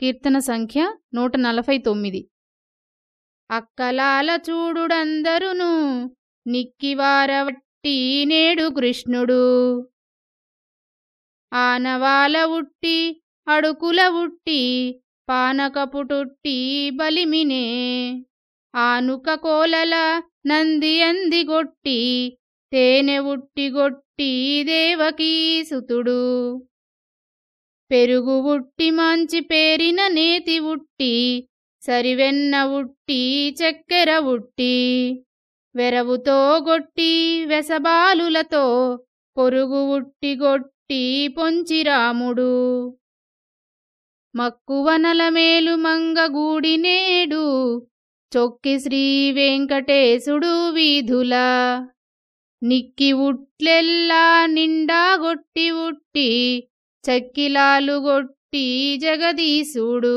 కీర్తన సంఖ్య నూట నలభై తొమ్మిది అక్కలాల చూడుడందరును నిక్కివారవట్టి నేడు కృష్ణుడు. ఆనవాల ఉట్టి అడుకుల ఉట్టి పానకపుటుట్టి బలిమినే. ఆనుక కోలల నంది అందిగొట్టి తేనె ఉట్టిగొట్టి దేవకీసుతుడు పెరుగు ఉట్టి మంచి పేరిన నేతి ఉట్టి సరివెన్న ఉట్టి చక్కెర ఉట్టి. వెరవుతో గొట్టి వెసబాలులతో పొరుగు ఉట్టి గొట్టి పొంచిరాముడు మక్కువనల మేలు మంగగూడినేడు చొక్కి శ్రీ వెంకటేశుడు వీధుల. నిక్కి ఉట్లెల్లా నిండా గొట్టి ఉట్టి చక్కిలాలు గొట్టి జగదీశుడు.